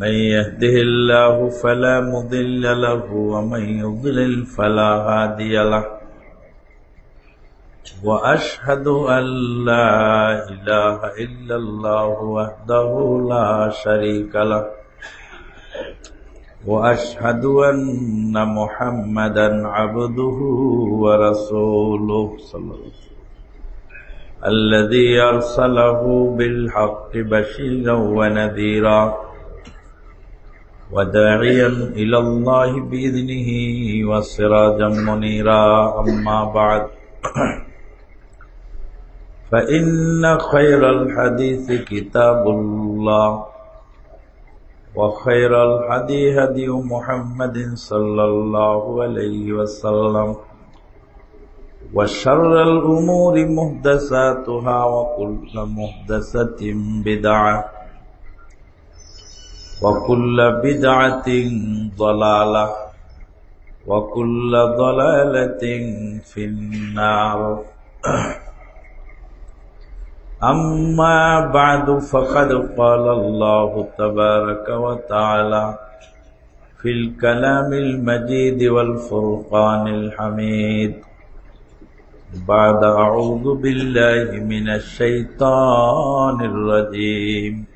من يهده الله فلا مضل له ومن يضلل فلا هادي له وأشهد أن لا إله إلا الله وحده لا شريك له وأشهد أن محمدا عبده ورسوله صلى الله عليه وسلم الذي أرسله بالحق بشيرا ونذيرا وداعيا إلى الله بإذنه وسراجا منيرا أما بعد فإن خير الحديث كتاب الله وخير الهدي هدي محمد صلى الله عليه وسلم وشر الأمور محدثاتها وكل محدثة بدعة. وكل بدعة ضلالة وكل ضلالة في النار. أما بعد فقد قال الله تبارك وتعالى في الكلام المجيد والفرقان الحميد. بعد أعوذ بالله من الشيطان الرجيم.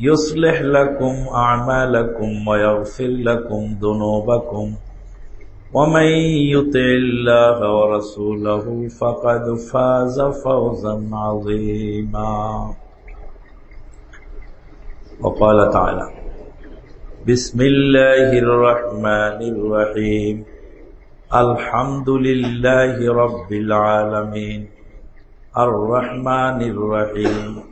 يصلح لكم أعمالكم ويغفر لكم ذنوبكم. ومن يطع الله ورسوله فقد فاز فوزا عظيما. وقال تعالى بسم الله الرحمن الرحيم. الحمد لله رب العالمين. الرحمن الرحيم.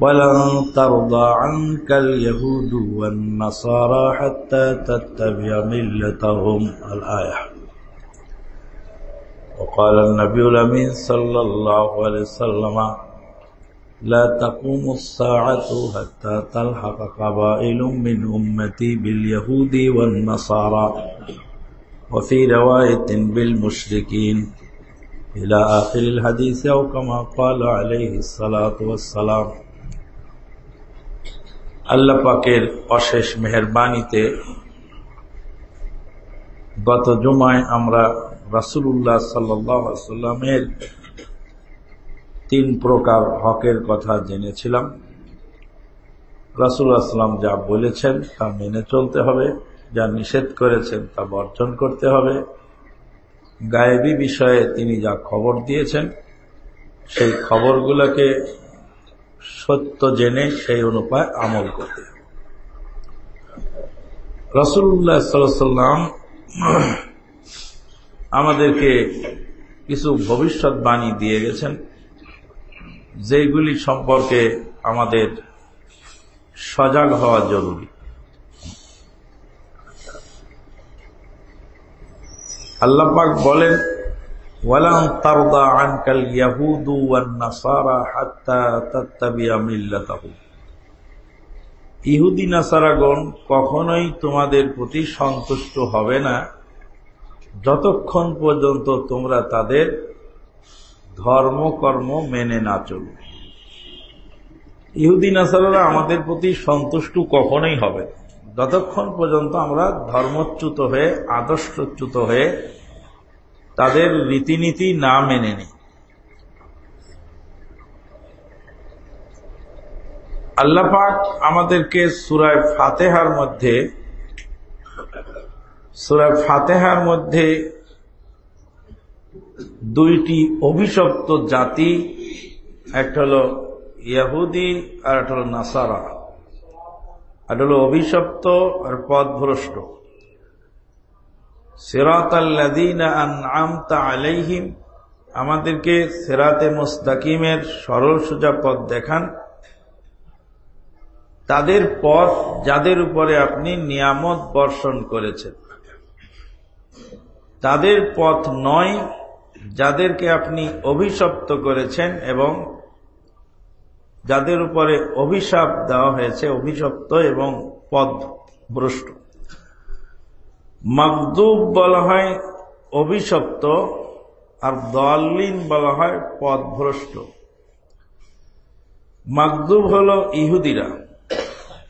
ولن ترضى عنك اليهود والنصارى حتى تتبع ملتهم. الآية. وقال النبي الأمين صلى الله عليه وسلم لا تقوم الساعة حتى تلحق قبائل من أمتي باليهود والنصارى. وفي رواية بالمشركين. إلى آخر الحديث أو كما قال عليه الصلاة والسلام. আল্লাহ পাকের অশেষ মেহরবানিতে গত জুমায় আমরা রাসুল্লাহ সাল্লামের তিন প্রকার হকের কথা জেনেছিলাম। রাসুল আসলাম যা বলেছেন তা মেনে চলতে হবে, যা নিষেধ করেছেন তা বর্জন করতে হবে। গায়েবী বিষয়ে তিনি যা খবর দিয়েছেন, সেই খবরগুলোকে সত্য জেনে সেই অনুপায় আমল করতে রসুল্লাহ সাল্লাম আমাদেরকে কিছু ভবিষ্যৎবাণী দিয়ে গেছেন, যেগুলি সম্পর্কে আমাদের সজাগ হওয়া জরুরি। আল্লাপাক বলেন ওয়ালান তারদা আনকাল ইয়াহুদু ওয়ান নাসারা হাত্তা তাত্তাবিয়া ইহুদি নাসারাগণ কখনোই তোমাদের প্রতি সন্তুষ্ট হবে না। যতক্ষণ পর্যন্ত তোমরা তাদের ধর্মকর্ম মেনে না চলবে ইহুদি নাসারারা আমাদের প্রতি সন্তুষ্ট কখনোই হবে যতক্ষণ পর্যন্ত আমরা ধর্মচ্যুত হয়ে, আদর্শচ্যুত হয়ে তাদের রীতিনীতি না মেনে নিই আল্লাপাক আমাদেরকে সুরায় ফাতেহার মধ্যে, সুরায় ফাতেহার মধ্যে দুইটি অভিশপ্ত জাতি, একটা হলো ইয়াহুদি আর একটা হলো নাসারা। আর হলো অভিশপ্ত আর পথভ্রষ্ট। আলাইহিম, আমাদেরকে সেরাতে মোস্তাকিমের সরল সোজা পথ দেখান। তাদের পথ যাদের উপরে আপনি নিয়ামত বর্ষণ করেছেন। তাদের পথ নয় যাদেরকে আপনি অভিশপ্ত করেছেন এবং যাদের উপরে অভিশাপ দেওয়া হয়েছে, অভিশপ্ত এবং পদ ভ্রষ্ট। মকদুব বলা হয় অভিশপ্ত আর দলিন বলা হয় পদভ্রষ্ট মকদুব হল ইহুদিরা।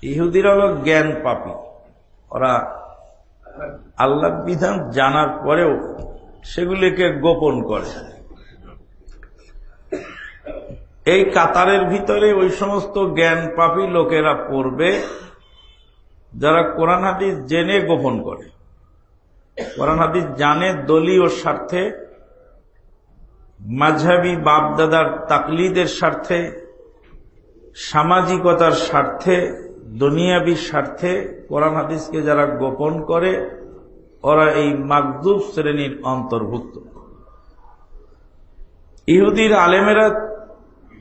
ইহুদিরা হল জ্ঞান পাপি। ওরা আল্লাহ বিধান জানার পরেও সেগুলিকে গোপন করে। এই কাতারের ভিতরে ওই সমস্ত জ্ঞান পাপি লোকেরা পড়বে, যারা কোরআন হাদিস জেনে গোপন করে। কোরআন হাদিস জানে দলীয় স্বার্থে মাঝাবি বাপদাদার তাকলিদের স্বার্থে, সামাজিকতার স্বার্থে, দুনিয়াবি স্বার্থে কোরআন হাদিসকে যারা গোপন করে, ওরা এই মাকদুব শ্রেণির অন্তর্ভুক্ত। ইহুদির আলেমেরা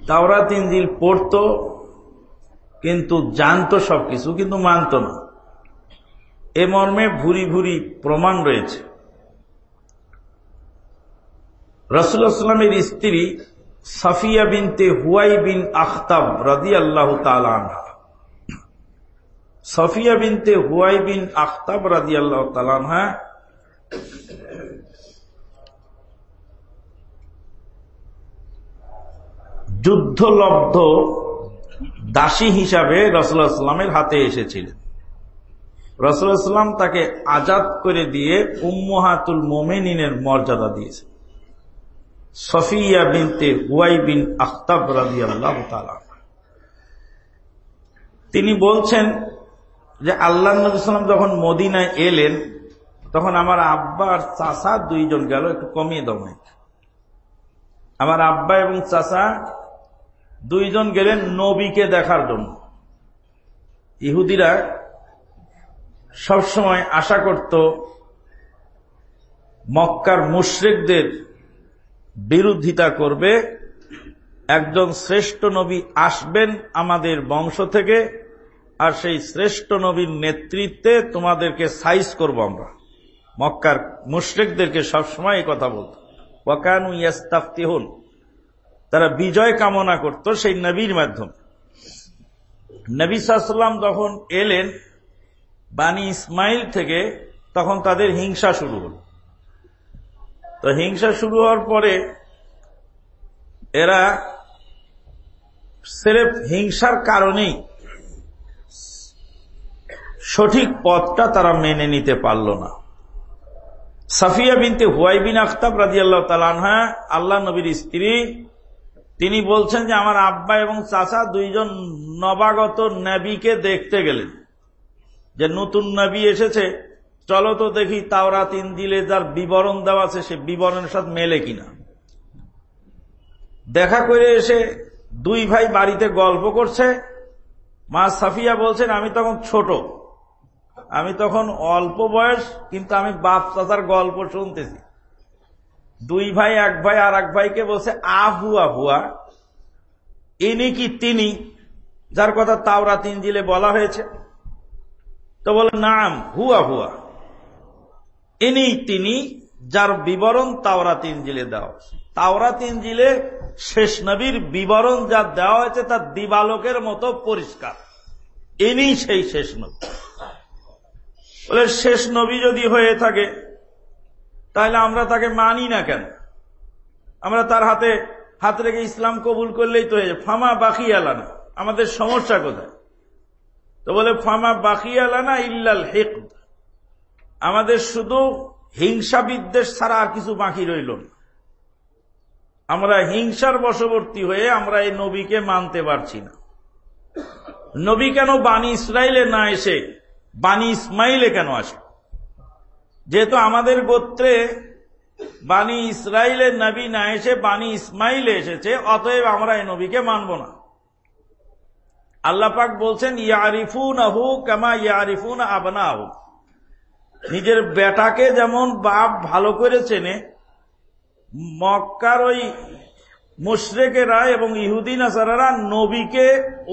তাওরা তিনজিল পড়ত, কিন্তু জানত সবকিছু, কিন্তু মানত না। এ মর্মে ভুরি ভুরি প্রমাণ রয়েছে। রসুলামের স্ত্রী সাফিয়া বিনতে হুয়াই বিন আখতাব রাদি আল্লাহ তালানহা সফিয়া বিনতে হুয়াই বিন আখতাব রাদি আল্লাহ তালানহা যুদ্ধলব্ধ দাসী হিসাবে রসুল্লাহামের হাতে এসেছিলেন। রসুলাম তাকে আজাদ করে দিয়ে উম্মহাতুল মোমেনিনের মর্যাদা দিয়েছে। সফিয়া বিনতে হুয়াই বিন আখতাব রাজি আল্লাহ তিনি বলছেন যে, আল্লাহ নবীলাম যখন মদিনায় এলেন, তখন আমার আব্বা আর চাষা দুইজন গেল, একটু কমিয়ে দাও আমার আব্বা এবং চাষা দুইজন গেলেন নবীকে দেখার জন্য। ইহুদিরা সবসময় আশা করত মক্কার মুশ্রিকদের বিরোধিতা করবে। একজন শ্রেষ্ঠ নবী আসবেন আমাদের বংশ থেকে, আর সেই শ্রেষ্ঠ নবীর নেতৃত্বে তোমাদেরকে সাইজ করব আমরা। মক্কার মুশ্রিকদেরকে সবসময় কথা বলত। ওয়াকানু ইয়াস্তাফতিহুন, তারা বিজয় কামনা করত সেই নবীর মাধ্যমে। নবী সাল্লাম যখন এলেন বানি ইসমাইল থেকে তখন তাদের হিংসা শুরু হল। তো হিংসা শুরু হওয়ার পরে এরা সেরেফ হিংসার কারণেই সঠিক পথটা তারা মেনে নিতে পারল না। সাফিয়া বিনতে হুয়াই বিন আখতাব রাজি আল্লাহ তালানহা আল্লাহ নবীর স্ত্রী, তিনি বলছেন যে, আমার আব্বা এবং চাচা দুইজন নবাগত নবীকে দেখতে গেলেন। যে নতুন নবী এসেছে, চলো তো দেখি তাওরা তিন দিলে যার বিবরণ দেওয়া আছে, সে বিবরণের সাথে মেলে কিনা। দেখা করে এসে দুই ভাই বাড়িতে গল্প করছে। মা সাফিয়া বলছেন, আমি তখন ছোট। আমি তখন অল্প বয়স, কিন্তু আমি বাপ চাচার গল্প শুনতেছি। দুই ভাই, এক ভাই আর এক ভাইকে বলছে আহুয়া হুয়া ইনি কি তিনি? যার কথা তাওরা তিন তিনজিলে বলা হয়েছে। তো বলে, নাম, হুয়া হুয়া। ইনি তিনি যার বিবরণ তাওরা তিনজিলে দেওয়া তাওরা তিনজিলে শেষ নবীর বিবরণ যা দেওয়া হয়েছে তা দিবালকের মতো পরিষ্কার। ইনি সেই শেষ নবী। বলে, শেষ নবী যদি হয়ে থাকে, তাহলে আমরা তাকে মানি না কেন? আমরা তার হাতে, হাত রেখে ইসলাম কবুল করলেই তো হয়ে যায়। ফামা বাকি আলানা, আমাদের সমস্যা কোথায়? তো বলে, ফামা বাকি আলানা ইল্লাল হেক আমাদের শুধু হিংসা বিদ্বেষ ছাড়া আর কিছু বাকি রইল না। আমরা হিংসার বশবর্তী হয়ে আমরা এই নবীকে মানতে পারছি না। নবী কেন বাণী ইসরায়েলে না এসে বাণী ইসমাইলে কেন আসে? যেহেতু আমাদের গোত্রে বাণী ইসরায়েলের নবী না এসে বাণী ইসমাইলে এসেছে, অতএব আমরা এই নবীকে মানব না। আল্লাপাক বলছেন ইয়ারিফুন আহু কামা ইয়ারিফুন আবনা আহু নিজের বেটাকে যেমন বাপ ভালো করে চেনে, মক্কার ওই মুশরেকেরা এবং ইহুদিন আসারারা নবীকে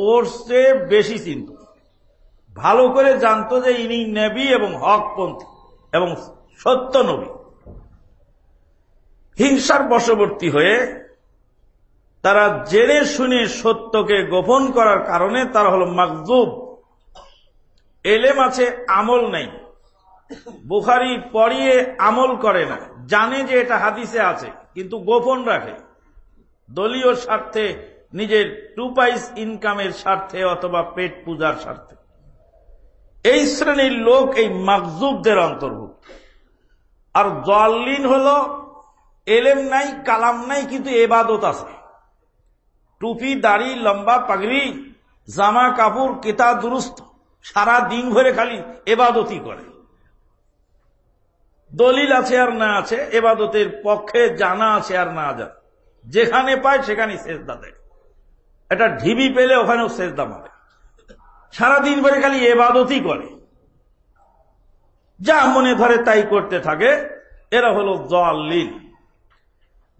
ওর চেয়ে বেশি চিনত। ভালো করে জানতো যে ইনি নেবী এবং হকপন্থী এবং সত্য নবী। হিংসার বশবর্তী হয়ে তারা জেনে শুনে সত্যকে গোপন করার কারণে তারা হল মাকজুব এলেম আছে, আমল নেই। বুখারি পড়িয়ে আমল করে না, জানে যে এটা হাদিসে আছে, কিন্তু গোপন রাখে। দলীয় স্বার্থে, নিজের টু পাইস ইনকামের স্বার্থে অথবা পেট পূজার স্বার্থে। এই শ্রেণির লোক এই মাকজুবদের অন্তর্ভুক্ত। আর জল্লিন হল, এলেম নাই, কালাম নাই, কিন্তু এবাদত আছে। টুপি, দাড়ি, লম্বা পাগড়ি, জামা, কাপড়, কেতা, দুরুস্ত, সারা দিন ভরে খালি এবাদতি করে। দলিল আছে আর না আছে, এবাদতের পক্ষে জানা আছে আর না জানা। যেখানে পায় সেখানে সেজদা দেয়। এটা ঢিবি পেলে ওখানেও সেজদা মারে। সারাদিন ভরে খালি এবাদতই করে। যা মনে ধরে তাই করতে থাকে, এরা হলো জল জল্লিন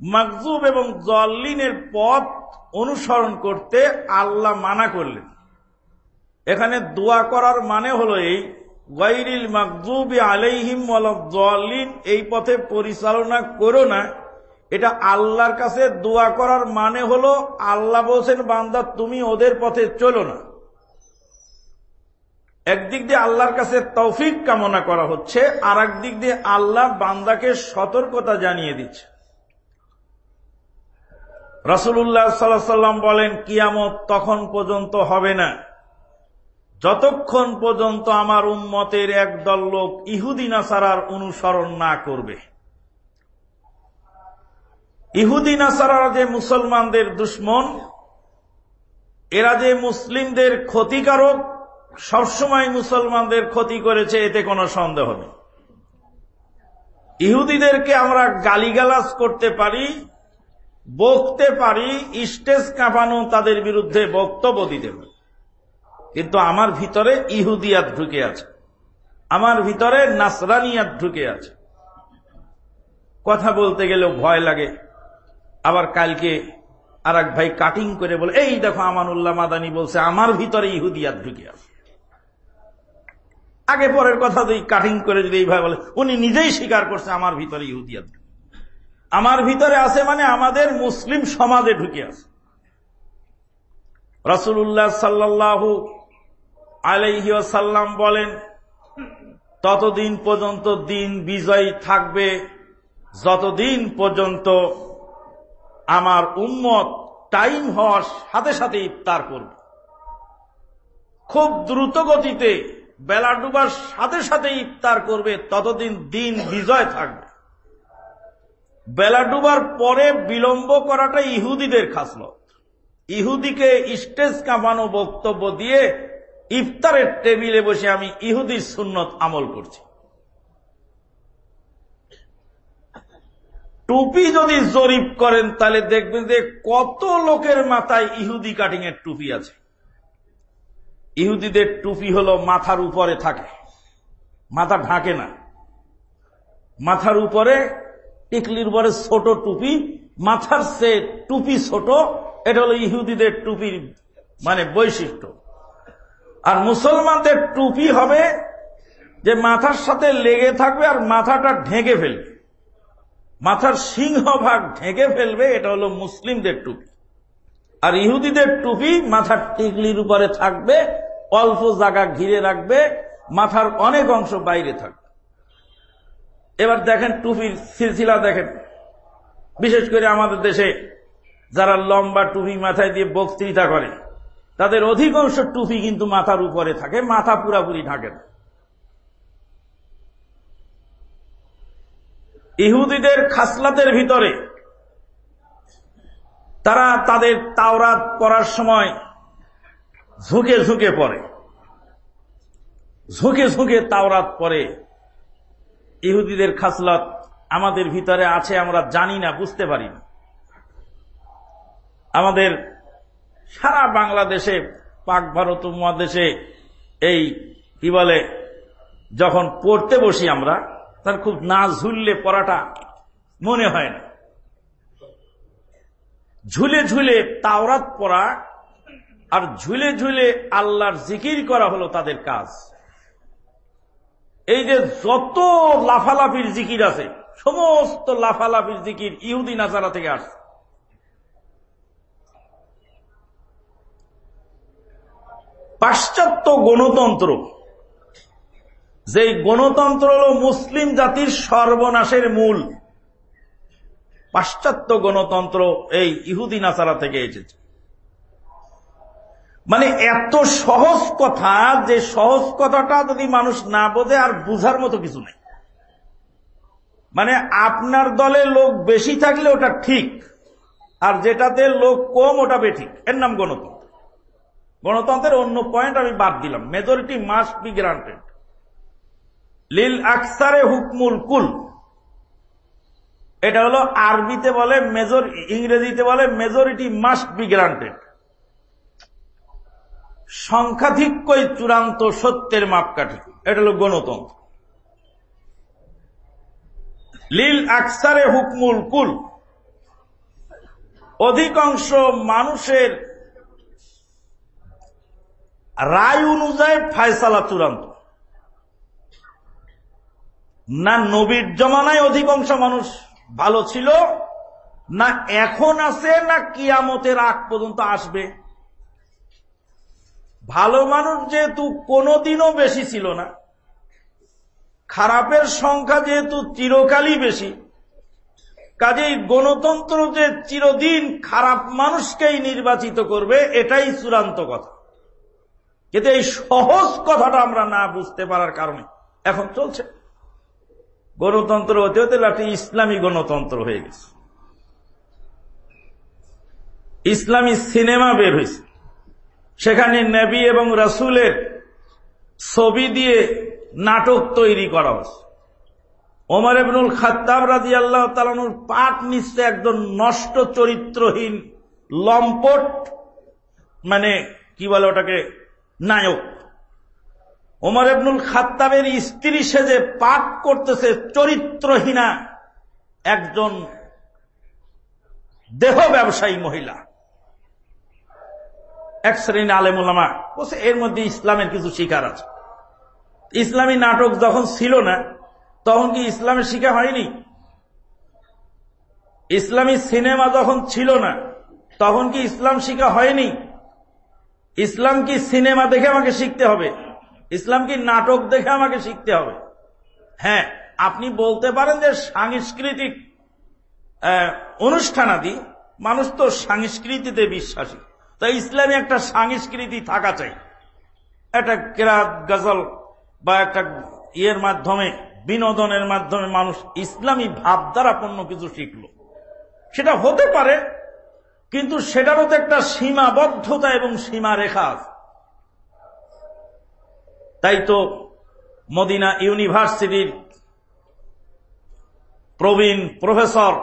মাকজুব এবং জল্লিনের পথ অনুসরণ করতে আল্লাহ মানা করলেন। এখানে দোয়া করার মানে হলো এই গৈরিল মাকজুবি আলাইহিম জল্লিন এই পথে পরিচালনা করো না। এটা আল্লাহর কাছে দোয়া করার মানে হলো, আল্লাহ বলছেন, বান্দা, তুমি ওদের পথে চলো না। একদিক দিয়ে আল্লাহর কাছে তৌফিক কামনা করা হচ্ছে আর দিক দিয়ে আল্লাহ বান্দাকে সতর্কতা জানিয়ে দিচ্ছে। রসুল্লাহ সাল্লাম বলেন, কিয়ামত তখন পর্যন্ত হবে না। যতক্ষণ পর্যন্ত আমার উম্মতের একদল লোক ইহুদি নাসারার অনুসরণ না করবে। ইহুদি নাসারারা যে মুসলমানদের দুশ্মন, এরা যে মুসলিমদের ক্ষতিকারক, সবসময় মুসলমানদের ক্ষতি করেছে, এতে কোনো সন্দেহ নেই। ইহুদিদেরকে আমরা গালিগালাজ করতে পারি বকতে পারি, স্টেজ কাঁপানো তাদের বিরুদ্ধে বক্তব্য দিতে পারি। কিন্তু আমার ভিতরে ইহুদিয়াত ঢুকে আছে। আমার ভিতরে নাসরানিয়াত ঢুকে আছে। কথা বলতে গেলেও ভয় লাগে। আবার কালকে আর এক ভাই কাটিং করে বলে, এই দেখো আমানুল্লাহ মাদানি বলছে, আমার ভিতরে ইহুদিয়াত ঢুকে আছে। আগে পরের কথা যদি কাটিং করে যদি এইভাবে বলে, উনি নিজেই স্বীকার করছে, আমার ভিতরে ইহুদিয়াত আমার ভিতরে আছে মানে আমাদের মুসলিম সমাজে ঢুকে আছে। রসুল্লাহ সাল্লাহু আলাইসাল্লাম বলেন, ততদিন পর্যন্ত দিন বিজয়ী থাকবে, যতদিন পর্যন্ত আমার উম্মত টাইম হওয়ার সাথে সাথে ইফতার করবে। খুব দ্রুত গতিতে বেলা ডুবার সাথে সাথে ইফতার করবে, ততদিন দিন বিজয় থাকবে। বেলা ডুবার পরে বিলম্ব করাটা ইহুদিদের খাসলত। ইহুদিকে স্টেজ কামানো বক্তব্য দিয়ে ইফতারের টেবিলে বসে আমি ইহুদির সুন্নত আমল করছি। টুপি যদি জরিপ করেন, তাহলে দেখবেন যে কত লোকের মাথায় ইহুদি কাটিং এর টুপি আছে। ইহুদিদের টুপি হলো মাথার উপরে থাকে, মাথা ঢাকে না। মাথার উপরে টিকলির উপরে ছোট টুপি, মাথার সে টুপি ছোট, এটা হলো ইহুদিদের টুপির মানে বৈশিষ্ট্য। আর মুসলমানদের টুপি হবে যে মাথার সাথে লেগে থাকবে আর মাথাটা ঢেকে ফেলবে। মাথার সিংহভাগ ঢেকে ফেলবে, এটা হলো মুসলিমদের টুপি। আর ইহুদিদের টুপি মাথার টিকলির উপরে থাকবে, অল্প জায়গা ঘিরে রাখবে, মাথার অনেক অংশ বাইরে থাকবে। এবার দেখেন টুপির সিলসিলা দেখেন। বিশেষ করে আমাদের দেশে যারা লম্বা টুপি মাথায় দিয়ে বক্তৃতা করে, তাদের অধিকাংশ টুপি কিন্তু মাথার উপরে থাকে, মাথা পুরাপুরি থাকে না। ইহুদিদের খাসলাতের ভিতরে তারা তাদের তাওরাত পড়ার সময় ঝুঁকে ঝুঁকে পড়ে, ঝুঁকে ঝুঁকে তাওরাত পড়ে। ইহুদিদের খাসলাত আমাদের ভিতরে আছে, আমরা জানি না, বুঝতে পারি না। আমাদের সারা বাংলাদেশে, পাক ভারত মহাদেশে এই, কি বলে, যখন পড়তে বসি আমরা, তার খুব না ঝুললে পড়াটা মনে হয় না। ঝুলে ঝুলে তাওরাত পড়া আর ঝুলে ঝুলে আল্লাহর জিকির করা হলো তাদের কাজ। এই যে যত লাফালাফির জিকির আছে, সমস্ত লাফালাফির জিকির ইহুদি নাজারা থেকে আসছে। পাশ্চাত্য গণতন্ত্র যে গণতন্ত্র হল মুসলিম জাতির সর্বনাশের মূল, পাশ্চাত্য গণতন্ত্র এই ইহুদি নাসারা থেকে এসেছে। মানে এত সহজ কথা যে সহজ কথাটা যদি মানুষ না বোঝে আর বুঝার মতো কিছু নেই। মানে আপনার দলে লোক বেশি থাকলে ওটা ঠিক, আর যেটাতে লোক কম ওটা বেঠিক। এর নাম গণতন্ত্র। গণতন্ত্রের অন্য পয়েন্ট আমি বাদ দিলাম। মেজরিটি মাস্ট বি গ্রান্টেড লিল আকসারে হুকমুল কুল। এটা হলো আরবিতে বলে মেজর ইংরেজিতে বলে মেজরিটি মাস্ট বি গ্রান্টেড সংখ্যাধিক্যই চূড়ান্ত সত্যের মাপকাঠি। এটা হলো গণতন্ত্র। লীল আকসারে হুকমুল কুল। অধিকাংশ মানুষের রায় অনুযায়ী ফায়সালা চূড়ান্ত। না নবীর জমানায় অধিকাংশ মানুষ ভালো ছিল, না এখন আছে, না কিয়ামতের আগ পর্যন্ত আসবে। ভালো মানুষ যেহেতু কোনোদিনও বেশি ছিল না, খারাপের সংখ্যা যেহেতু চিরকালই বেশি, কাজেই গণতন্ত্র যে চিরদিন খারাপ মানুষকেই নির্বাচিত করবে, এটাই চূড়ান্ত কথা। কিন্তু এই সহজ কথাটা আমরা না বুঝতে পারার কারণে এখন চলছে। গণতন্ত্র হতে হতে একটি ইসলামী গণতন্ত্র হয়ে গেছে। ইসলামী সিনেমা বের হয়েছে। সেখানে নেবি এবং রাসুলের ছবি দিয়ে নাটক তৈরি করা হয়েছে। ওমর এবনুল খাত্তাব রাজি আল্লাহ তালানুর পাঠ নিচ্ছে একজন নষ্ট চরিত্রহীন, লম্পট মানে কি বলে ওটাকে, নায়ক। ওমর এবনুল খাত্তাবের স্ত্রী সেজে পাঠ করতেছে, চরিত্রহীনা একজন দেহ ব্যবসায়ী মহিলা। এক শ্রেণি আলেমুলামা বলছে, এর মধ্যে ইসলামের কিছু শিকার আছে। ইসলামী নাটক যখন ছিল না, তখন কি ইসলামের শিকার হয়নি? ইসলামী সিনেমা যখন ছিল না, তখন কি ইসলাম শিখা হয়নি? ইসলাম কি সিনেমা দেখে আমাকে শিখতে হবে? ইসলাম কি নাটক দেখে আমাকে শিখতে হবে? হ্যাঁ আপনি বলতে পারেন যে সাংস্কৃতিক অনুষ্ঠানাদি, মানুষ তো সংস্কৃতিতে বিশ্বাসী। তাই ইসলামে একটা সংস্কৃতি থাকা চাই। একটা কেরাত, গজল বা একটা ইয়ের মাধ্যমে, বিনোদনের মাধ্যমে মানুষ ইসলামী ভাবধারাপন্ন কিছু শিখল। সেটা হতে পারে, কিন্তু সেটারও তো একটা সীমাবদ্ধতা এবং সীমারেখা আছে। তাই তো মদিনা ইউনিভার্সিটির প্রবীণ প্রফেসর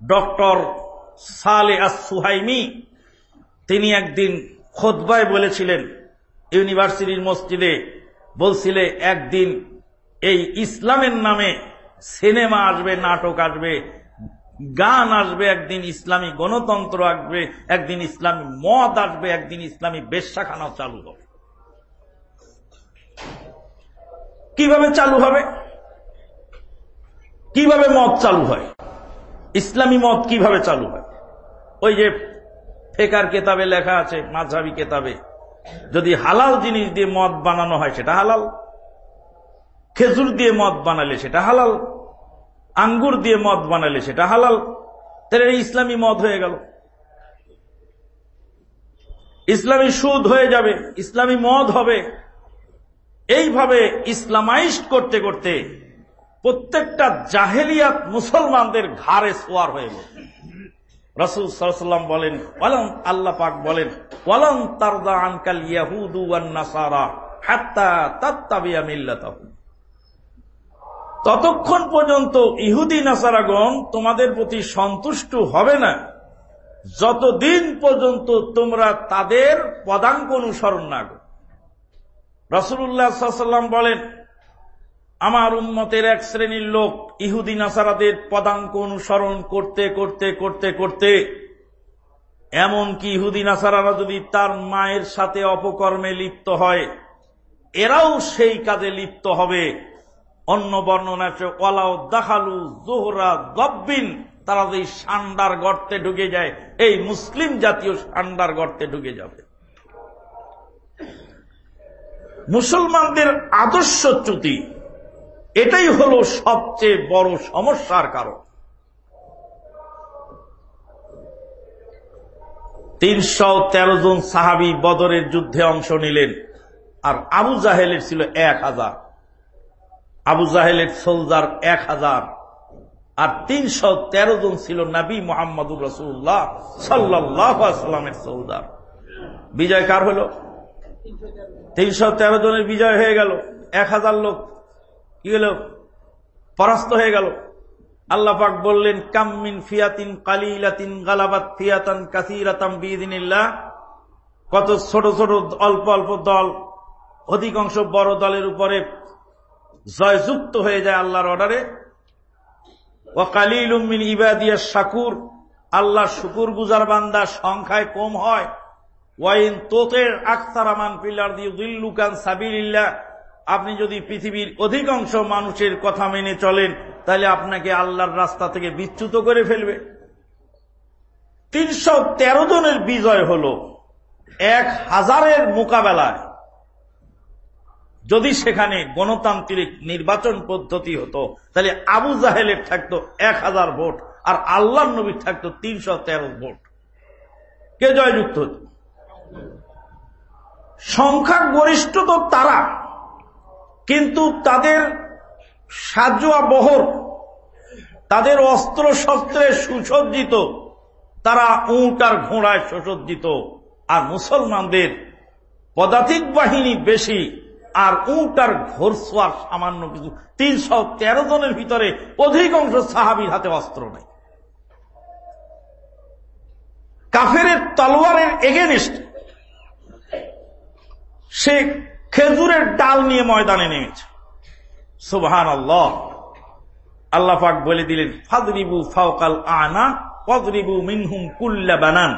ডক্টর সালে সুহাইমি তিনি একদিন খোদবায় বলেছিলেন, ইউনিভার্সিটির মসজিদে বলছিলে, একদিন এই ইসলামের নামে সিনেমা আসবে, নাটক আসবে, গান আসবে, একদিন ইসলামী গণতন্ত্র আসবে, একদিন ইসলামী মদ আসবে, একদিন ইসলামী বেশ্যাখানাও চালু হবে। কীভাবে চালু হবে? কীভাবে মদ চালু হয়? ইসলামী মদ কীভাবে চালু হয়? ওই যে ফেকার কেতাবে লেখা আছে মাঝাবি কেতাবে। যদি হালাল জিনিস দিয়ে মদ বানানো হয়, সেটা হালাল। খেজুর দিয়ে মদ বানালে সেটা হালাল। আঙ্গুর দিয়ে মদ বানালে সেটা হালাল। তাহলে ইসলামী মদ হয়ে গেল। ইসলামী সুদ হয়ে যাবে, ইসলামী মদ হবে। এইভাবে ইসলামাইজ করতে করতে প্রত্যেকটা জাহেলিয়াত মুসলমানদের ঘাড়ে সোয়ার হয়ে গেল। রসুল সাল্লাম বলেন, ওয়ালাম আল্লাহ পাক বলেন, ওয়ালাম তারদা আনকাল ইয়াহুদু ওয়ান হাত্তা তাত্তাবিয়া মিল্লাতাহু ততক্ষণ পর্যন্ত ইহুদি নাসারাগণ তোমাদের প্রতি সন্তুষ্ট হবে না। যতদিন পর্যন্ত তোমরা তাদের পদাঙ্ক অনুসরণ না করো। রসুল্লাহাম বলেন আমার উন্মতের এক শ্রেণির লোক ইহুদি নাসারাদের পদাঙ্ক অনুসরণ করতে করতে করতে করতে, এমনকি ইহুদি নাসারারা যদি তার মায়ের সাথে অপকর্মে লিপ্ত হয়, এরাও সেই কাজে লিপ্ত হবে। অন্য বর্ণনা আছে দাখালু জোহরা গব্বিন, তারা যে সান্ডার গর্তে ঢুকে যায়, এই মুসলিম জাতীয় সান্ডার গর্তে ঢুকে যাবে। মুসলমানদের আদর্শচ্যুতি এটাই হলো সবচেয়ে বড় সমস্যার কারণ। তিনশো তেরো জন সাহাবি বদরের যুদ্ধে অংশ নিলেন, আর আবু জাহেলের ছিল এক হাজার। আবু জাহেলের সোলজার এক হাজার। আর তিনশো তেরো জন ছিল নবী মোহাম্মদুর রসুল্লাহ সাল্লামের সোলজার। বিজয় কার হলো? তিনশো তেরো জনের বিজয় হয়ে গেল। এক হাজার লোক কি হল? পরাস্ত হয়ে গেল। আল্লাহ পাক বললেন কাম্মিন ফিয়াতিন কালিলাতিন গালাবাত ফিয়াতান কাসিরাতাম বিদিনিল্লাহ কত ছোট ছোট অল্প অল্প দল, অধিকাংশ বড় দলের উপরে জয়যুক্ত হয়ে যায় আল্লাহর অর্ডারে। ও কালিল উম্মিন ইবাদিয়া শাকুর আল্লাহ শুকুর গুজার বান্দা সংখ্যায় কম হয়। ওয়াইন তোতের আখতারামান পিল্লার দিয়ে দিল্লুকান সাবিল্লাহ আপনি যদি পৃথিবীর অধিকাংশ মানুষের কথা মেনে চলেন, তাহলে আপনাকে আল্লাহর রাস্তা থেকে বিচ্যুত করে ফেলবে। তিনশো তেরো জনের বিজয় হল এক হাজারের মোকাবেলায়। যদি সেখানে গণতান্ত্রিক নির্বাচন পদ্ধতি হতো, তাহলে আবু জাহেলের থাকতো এক হাজার ভোট আর আল্লাহ নবীর থাকতো তিনশো তেরো ভোট। কে জয়যুক্ত হতো? সংখ্যা গরিষ্ঠ তো তারা। কিন্তু তাদের সাজুয়া বহর, তাদের অস্ত্র শস্ত্রে সুসজ্জিত, তারা উঁট আর ঘোড়ায় সুসজ্জিত। আর মুসলমানদের পদাতিক বাহিনী বেশি, আর উঁট আর ঘোরসোয়ার সামান্য কিছু। তিনশো তেরো জনের ভিতরে অধিকাংশ সাহাবির হাতে অস্ত্র নেই। কাফের তলোয়ারের এগেনিস্ট সে খেজুরের ডাল নিয়ে ময়দানে নেমেছে। সুবহান আল্লাহ আল্লাহ পাক বলে দিলেন, ফাদরিবু ফাওকাল আনা ফদরিবু মিনহুম কুল্লা বানান।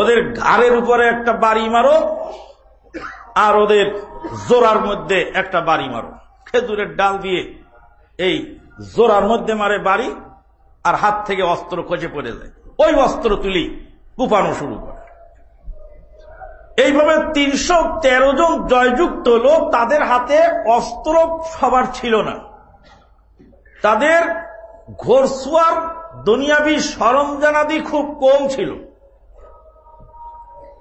ওদের ঘাড়ের উপরে একটা বাড়ি মারো, আর ওদের জোরার মধ্যে একটা বাড়ি মারো। খেজুরের ডাল দিয়ে এই জোরার মধ্যে মারে বাড়ি, আর হাত থেকে অস্ত্র খোঁজে পড়ে যায়। ওই অস্ত্র তুলি কুপানো শুরু করে। এইভাবে তিনশো তেরো জন জয়যুক্ত লোক তাদের হাতে অস্ত্র সবার ছিল না। তাদের ঘোরসুয়ার দুনিয়াবি সরঞ্জানাদি খুব কম ছিল।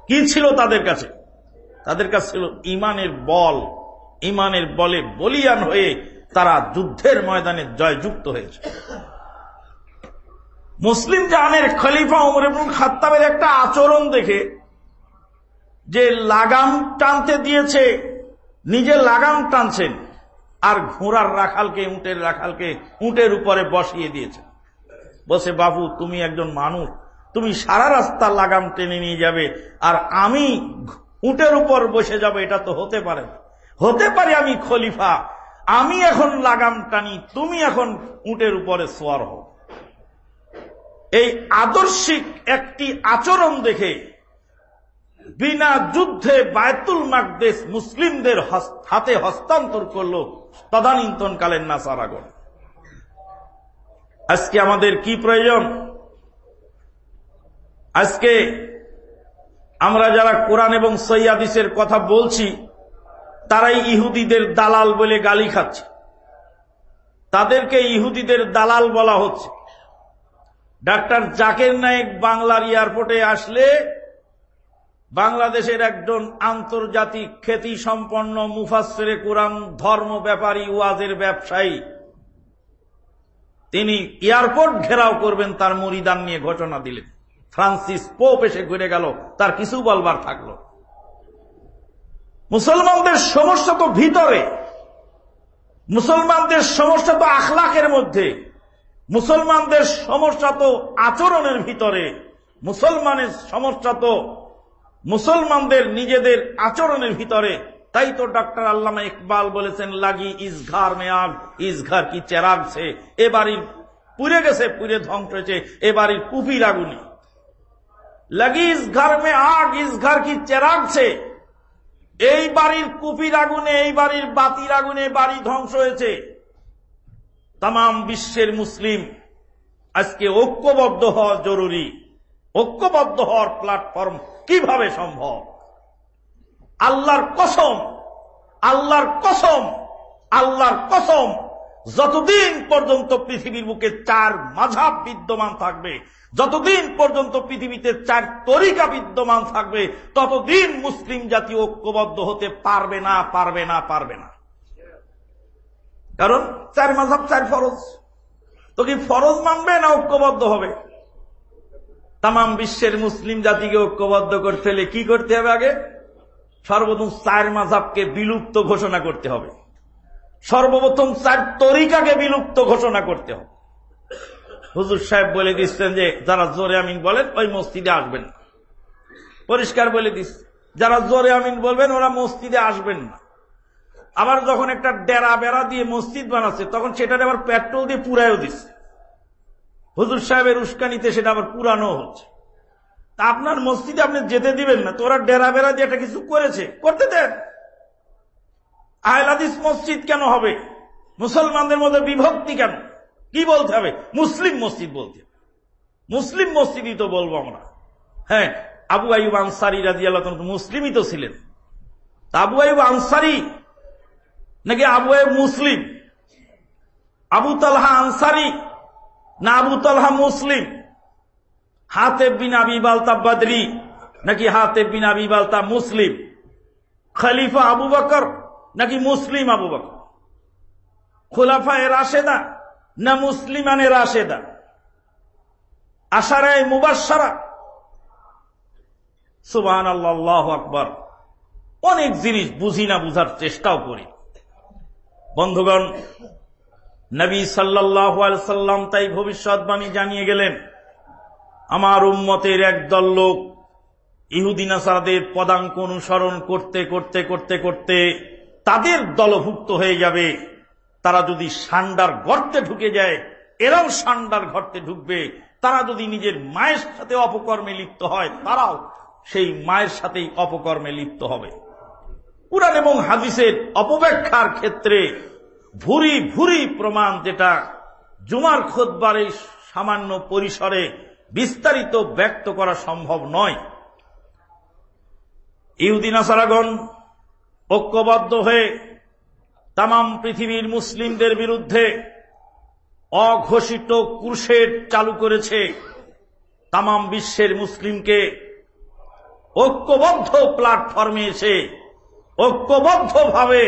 কি ছিল তাদের কাছে? তাদের কাছে ছিল ইমানের বল। ইমানের বলে বলিয়ান হয়ে তারা যুদ্ধের ময়দানে জয়যুক্ত হয়েছে। মুসলিম জাহানের খলিফা উমর এবং খাত্তাবের একটা আচরণ দেখে যে লাগাম টানতে দিয়েছে, নিজে লাগাম টানছেন, আর ঘোড়ার রাখালকে, উঁটের রাখালকে, উঁটের উপরে বসিয়ে দিয়েছে বসে, বাবু, তুমি একজন মানুষ, তুমি সারা রাস্তা লাগাম টেনে নিয়ে যাবে, আর আমি উটের উপর বসে যাবে, এটা তো হতে পারে হতে পারে, আমি খলিফা, আমি এখন লাগাম টানি, তুমি এখন উটের উপরে সোয়ার হও। এই আদর্শিক একটি আচরণ দেখে বিনা যুদ্ধে বায়তুল মাকদেশ মুসলিমদের হাতে হস্তান্তর করল তদানীন্তনকালের নাসারাগণ। আজকে আমাদের কি প্রয়োজন? আজকে আমরা যারা কোরআন এবং সৈয়াদিসের কথা বলছি, তারাই ইহুদিদের দালাল বলে গালি খাচ্ছে। তাদেরকে ইহুদিদের দালাল বলা হচ্ছে। ডাক্তার জাকের নায়েক বাংলার এয়ারপোর্টে আসলে বাংলাদেশের একজন আন্তর্জাতিক খ্যাতি সম্পন্ন মুফাসেরে কোরআন ধর্ম ব্যাপারী ওয়াজের ব্যবসায়ী। তিনি এয়ারপোর্ট ঘেরাও করবেন, তার মরিদান নিয়ে ঘটনা দিলেন। ফ্রান্সিস পোপ এসে ঘুরে গেল, তার কিছু বলবার থাকল। মুসলমানদের সমস্যা তো ভিতরে, মুসলমানদের সমস্যা তো আখলাকের মধ্যে, মুসলমানদের সমস্যা তো আচরণের ভিতরে, মুসলমানের সমস্যা তো মুসলমানদের নিজেদের আচরণের ভিতরে, তাই তো ডক্টর আল্লামা ইকবাল বলেছেন, লাগি ইসঘার মে আগ ইসঘার কি চেরাগ সে, এ বাড়ির পুড়ে গেছে, পুড়ে ধ্বংস হয়েছে, এ বাড়ির কুপির আগুনে। লাগি ইসঘার মে আগ ইসঘার কি চেরাগ সে, এই বাড়ির কুপির আগুনে, এই বাড়ির বাতির আগুনে বাড়ি ধ্বংস হয়েছে। তাম বিশ্বের মুসলিম আজকে ঐক্যবদ্ধ হওয়া জরুরি। ঐক্যবদ্ধ হওয়ার প্ল্যাটফর্ম কীভাবে সম্ভব? আল্লাহর কসম আল্লাহর কসম আল্লাহর কসম। যতদিন পর্যন্ত পৃথিবীর বুকে চার মাঝাব বিদ্যমান থাকবে, যতদিন পর্যন্ত পৃথিবীতে চার তরিকা বিদ্যমান থাকবে, ততদিন মুসলিম জাতি ঐক্যবদ্ধ হতে পারবে না পারবে না পারবে না। কারণ চার মাঝাব, চার ফরজ। তো কি ফরজ মানবে না ঐক্যবদ্ধ হবে? তাম বিশ্বের মুসলিম জাতিকে ঐক্যবদ্ধ করতে হলে কি করতে হবে আগে? সর্বপ্রথম চার মাঝাবকে বিলুপ্ত ঘোষণা করতে হবে। সর্বপ্রথম চার তরিকাকে বিলুপ্ত ঘোষণা করতে হবে। হুজুর সাহেব বলে দিচ্ছেন যে, যারা জোরে আমিন বলেন, ওই মসজিদে আসবেন না। পরিষ্কার বলে দিচ্ছে, যারা জোরে আমিন বলবেন, ওরা মসজিদে আসবেন না। আবার যখন একটা ডেরা বেড়া দিয়ে মসজিদ বানাচ্ছে, তখন সেটার আবার পেট্রোল দিয়ে পুরাইও দিচ্ছে। হুজুর সাহেবের উস্কানিতে সেটা আবার পুরানো হচ্ছে। তা আপনার মসজিদে আপনি যেতে দিবেন না, তো ওরা ডেরা বেড়া দিয়ে একটা কিছু করেছে। করতে দেন। আহলাদিস মসজিদ কেন হবে? মুসলমানদের মধ্যে বিভক্তি কেন? কি বলতে হবে? মুসলিম মসজিদ বলতে মুসলিম মসজিদই তো বলব আমরা। হ্যাঁ আবু আইব আনসারি রাজি আল্লাহ মুসলিমই তো ছিলেন। আবু আইব আনসারি নাকি আবু আইব মুসলিম? আবু তালহা আনসারি না আবু তালহা মুসলিম। হাতে বিন আবি বালতা বদরি, নাকি হাতে বিন আবি বালতা মুসলিম। খলিফা আবু বকর, নাকি মুসলিম আবু বকর। খোলাফা এ রাশেদা, না মুসলিমানে রাশেদা। আশারায় মুবাসারা সুবাহ আল্লাহ আকবর। অনেক জিনিস বুঝি না বুঝার চেষ্টাও করি। বন্ধুগণ নবী সাল্লাহ সাল্লাম তাই ভবিষ্যৎবাণী জানিয়ে গেলেন, আমার উম্মতের একদল লোক ইহুদিনাসারাদের পদাঙ্ক অনুসরণ করতে করতে করতে করতে তাদের দলভুক্ত হয়ে যাবে। তারা যদি সান্ডার গর্তে ঢুকে যায়, এরাও সান্ডার গর্তে ঢুকবে। তারা যদি নিজের মায়ের সাথে অপকর্মে লিপ্ত হয়, তারাও সেই মায়ের সাথেই অপকর্মে লিপ্ত হবে। কুরআন এবং হাদিসের অপব্যাখ্যার ক্ষেত্রে ভুরি ভুরি প্রমাণ যেটা জুমার খোদবারে সামান্য পরিসরে বিস্তারিত ব্যক্ত করা সম্ভব নয়। ইহুদিন আসারাগণ ঐক্যবদ্ধ হয়ে তাম পৃথিবীর মুসলিমদের বিরুদ্ধে অঘোষিত ক্রুশেড চালু করেছে। তাম বিশ্বের মুসলিমকে ঐক্যবদ্ধ প্ল্যাটফর্মে এসে ঐক্যবদ্ধভাবে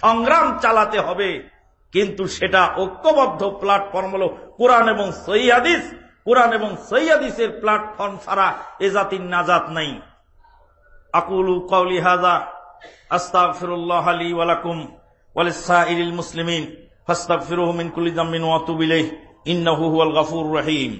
সংগ্রাম চালাতে হবে। কিন্তু সেটা ঐক্যবদ্ধ প্ল্যাটফর্ম হল কোরআন এবং সৈয়াদিস কোরআন এবং সৈয়াদিসের প্ল্যাটফর্ম ছাড়া এ জাতির নাজাত নাই। আকুলু কৌলি হাজা আস্তাগফিরুল্লাহ লি ওয়া লাকুম ওয়া লিসাইরিল মুসলিমিন, ফাস্তাগফিরুহু মিন কুল্লি যামবিন ওয়া তুবু ইলাইহি, ইন্নাহু হুয়াল গফুরুর রহিম।